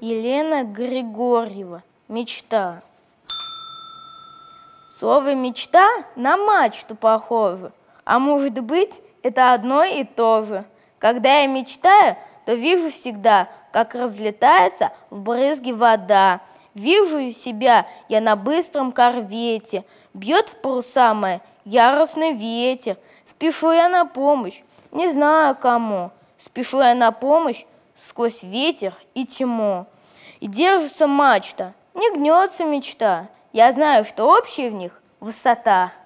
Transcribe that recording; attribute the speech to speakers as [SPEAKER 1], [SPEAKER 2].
[SPEAKER 1] Елена Григорьева. Мечта. Слово «мечта» на мачту похоже, а может быть, это одно и то же. Когда я мечтаю, то вижу всегда, как разлетается в брызги вода. Вижу себя я на быстром корвете, бьет в паруса мои яростный ветер. Спешу я на помощь, не знаю кому. Спешу я на помощь сквозь ветер и тьму. И держится мачта, не гнется мечта. Я знаю, что общая в них высота –